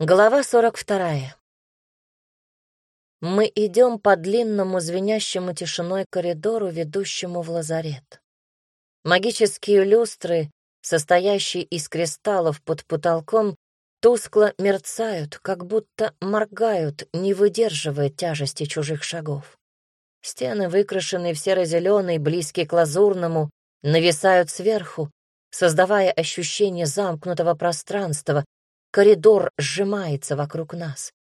Глава 42. Мы идем по длинному звенящему тишиной коридору, ведущему в лазарет. Магические люстры, состоящие из кристаллов под потолком, тускло мерцают, как будто моргают, не выдерживая тяжести чужих шагов. Стены, выкрашенные в серо-зеленый, близкий к лазурному, нависают сверху, создавая ощущение замкнутого пространства, Коридор сжимается вокруг нас.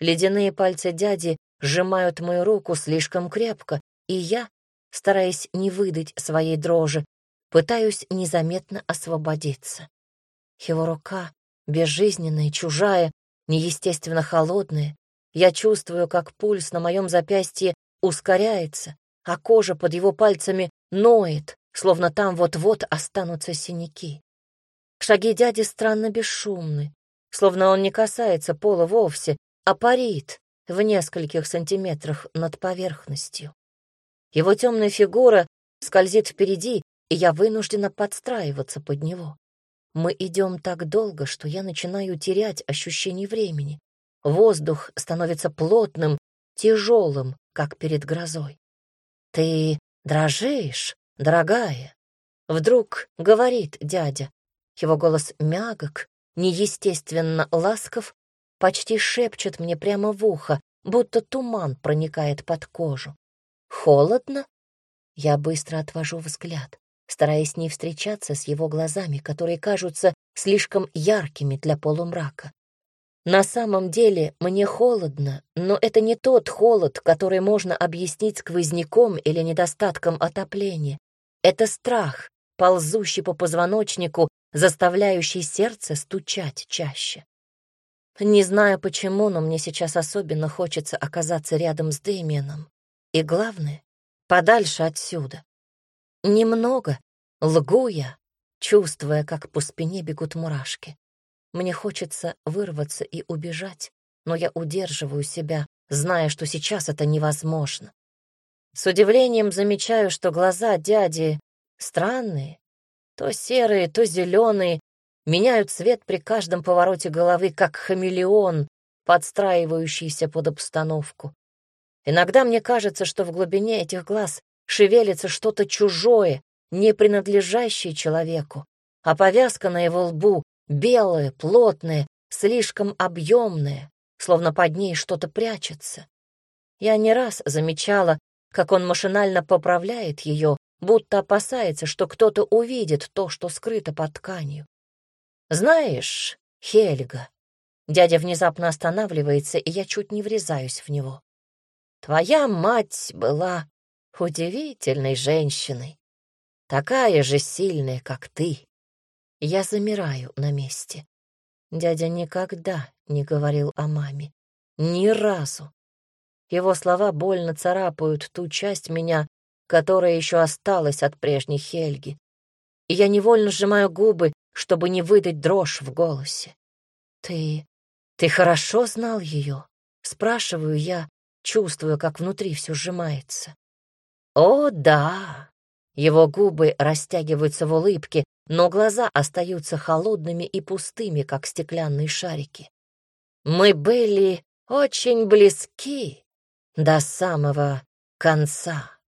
Ледяные пальцы дяди сжимают мою руку слишком крепко, и я, стараясь не выдать своей дрожи, пытаюсь незаметно освободиться. Его рука, безжизненная, чужая, неестественно холодная. Я чувствую, как пульс на моем запястье ускоряется, а кожа под его пальцами ноет, словно там вот-вот останутся синяки. Шаги дяди странно бесшумны, словно он не касается пола вовсе, а парит в нескольких сантиметрах над поверхностью. Его темная фигура скользит впереди, и я вынуждена подстраиваться под него. Мы идем так долго, что я начинаю терять ощущение времени. Воздух становится плотным, тяжелым, как перед грозой. «Ты дрожишь, дорогая?» Вдруг говорит дядя. Его голос мягок, неестественно ласков, почти шепчет мне прямо в ухо, будто туман проникает под кожу. Холодно? Я быстро отвожу взгляд, стараясь не встречаться с его глазами, которые кажутся слишком яркими для полумрака. На самом деле мне холодно, но это не тот холод, который можно объяснить сквозняком или недостатком отопления. Это страх, ползущий по позвоночнику заставляющий сердце стучать чаще. Не знаю почему, но мне сейчас особенно хочется оказаться рядом с Дэмианом. И главное, подальше отсюда. Немного лгу я, чувствуя, как по спине бегут мурашки. Мне хочется вырваться и убежать, но я удерживаю себя, зная, что сейчас это невозможно. С удивлением замечаю, что глаза дяди странные, то серые, то зеленые, меняют цвет при каждом повороте головы, как хамелеон, подстраивающийся под обстановку. Иногда мне кажется, что в глубине этих глаз шевелится что-то чужое, не принадлежащее человеку, а повязка на его лбу белая, плотная, слишком объемная, словно под ней что-то прячется. Я не раз замечала, как он машинально поправляет ее, будто опасается, что кто-то увидит то, что скрыто под тканью. «Знаешь, Хельга...» Дядя внезапно останавливается, и я чуть не врезаюсь в него. «Твоя мать была удивительной женщиной, такая же сильная, как ты». Я замираю на месте. Дядя никогда не говорил о маме. Ни разу. Его слова больно царапают ту часть меня, которая еще осталась от прежней Хельги. И я невольно сжимаю губы, чтобы не выдать дрожь в голосе. «Ты... ты хорошо знал ее?» — спрашиваю я, чувствуя, как внутри все сжимается. «О, да!» Его губы растягиваются в улыбке, но глаза остаются холодными и пустыми, как стеклянные шарики. Мы были очень близки до самого конца.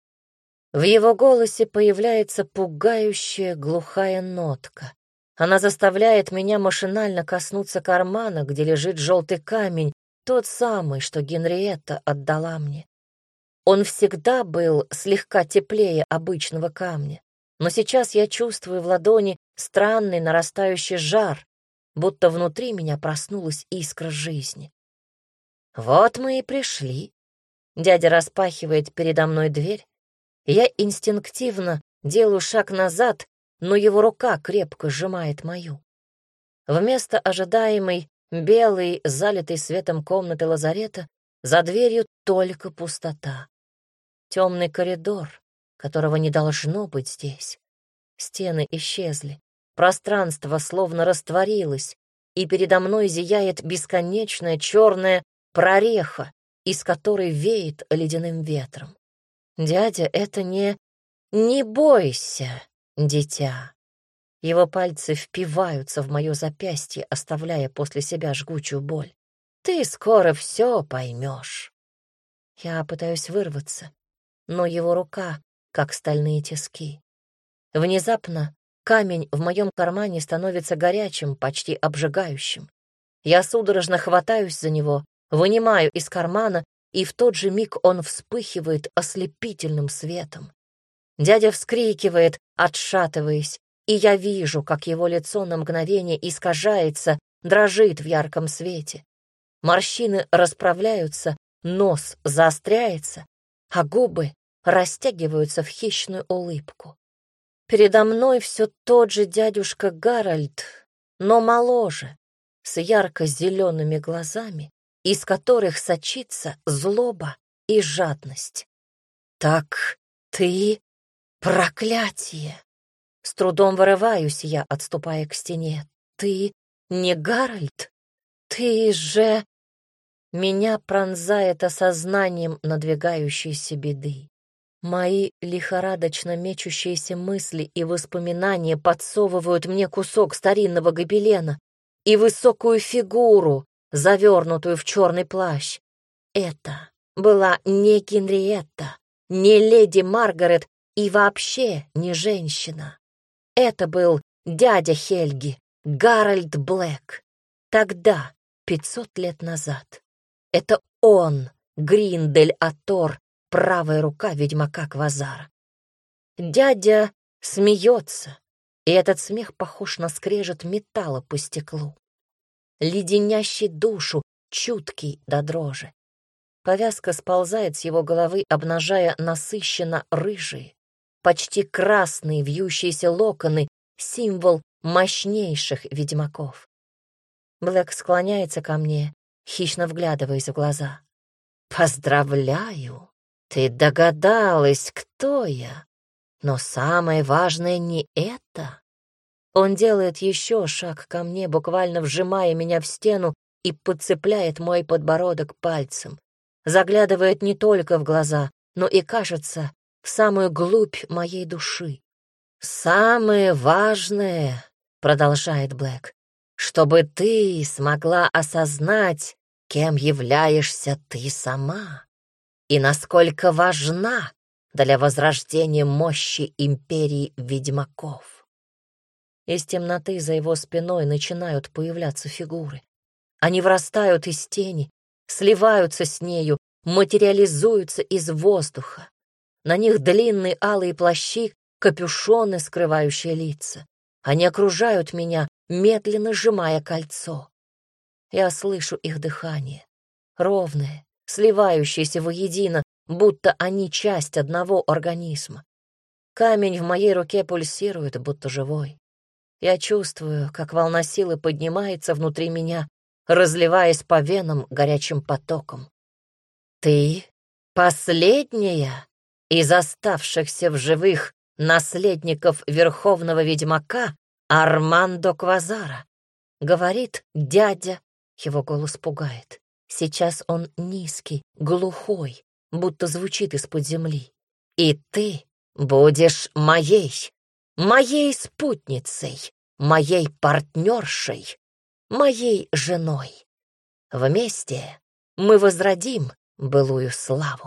В его голосе появляется пугающая глухая нотка. Она заставляет меня машинально коснуться кармана, где лежит желтый камень, тот самый, что Генриетта отдала мне. Он всегда был слегка теплее обычного камня, но сейчас я чувствую в ладони странный нарастающий жар, будто внутри меня проснулась искра жизни. Вот мы и пришли. Дядя распахивает передо мной дверь, я инстинктивно делаю шаг назад, но его рука крепко сжимает мою. Вместо ожидаемой белой, залитой светом комнаты лазарета, за дверью только пустота. Темный коридор, которого не должно быть здесь. Стены исчезли, пространство словно растворилось, и передо мной зияет бесконечная черная прореха, из которой веет ледяным ветром. «Дядя, это не... Не бойся, дитя». Его пальцы впиваются в мое запястье, оставляя после себя жгучую боль. Ты скоро все поймешь. Я пытаюсь вырваться, но его рука, как стальные тиски. Внезапно камень в моем кармане становится горячим, почти обжигающим. Я судорожно хватаюсь за него, вынимаю из кармана, и в тот же миг он вспыхивает ослепительным светом. Дядя вскрикивает, отшатываясь, и я вижу, как его лицо на мгновение искажается, дрожит в ярком свете. Морщины расправляются, нос заостряется, а губы растягиваются в хищную улыбку. Передо мной все тот же дядюшка Гарольд, но моложе, с ярко-зелеными глазами, из которых сочится злоба и жадность. «Так ты проклятие!» С трудом вырываюсь я, отступая к стене. «Ты не Гарольд? Ты же...» Меня пронзает осознанием надвигающейся беды. Мои лихорадочно мечущиеся мысли и воспоминания подсовывают мне кусок старинного гобелена и высокую фигуру, завернутую в черный плащ. Это была не Генриетта, не леди Маргарет и вообще не женщина. Это был дядя Хельги, Гарольд Блэк. Тогда, пятьсот лет назад. Это он, Гриндель Атор, правая рука ведьмака Квазара. Дядя смеется, и этот смех похож на скрежет металла по стеклу. Леденящий душу, чуткий до дрожи. Повязка сползает с его головы, обнажая насыщенно рыжие, почти красные вьющиеся локоны, символ мощнейших ведьмаков. Блэк склоняется ко мне, хищно вглядываясь в глаза. «Поздравляю! Ты догадалась, кто я. Но самое важное не это». Он делает еще шаг ко мне, буквально вжимая меня в стену и подцепляет мой подбородок пальцем. Заглядывает не только в глаза, но и, кажется, в самую глубь моей души. «Самое важное», — продолжает Блэк, «чтобы ты смогла осознать, кем являешься ты сама и насколько важна для возрождения мощи империи ведьмаков». Из темноты за его спиной начинают появляться фигуры. Они врастают из тени, сливаются с нею, материализуются из воздуха. На них длинные алые плащи, капюшоны, скрывающие лица. Они окружают меня, медленно сжимая кольцо. Я слышу их дыхание, ровное, сливающееся воедино, будто они часть одного организма. Камень в моей руке пульсирует, будто живой. Я чувствую, как волна силы поднимается внутри меня, разливаясь по венам горячим потоком. «Ты последняя?» Из оставшихся в живых наследников верховного ведьмака Армандо Квазара. Говорит дядя, его голос пугает. Сейчас он низкий, глухой, будто звучит из-под земли. И ты будешь моей, моей спутницей, моей партнершей, моей женой. Вместе мы возродим былую славу.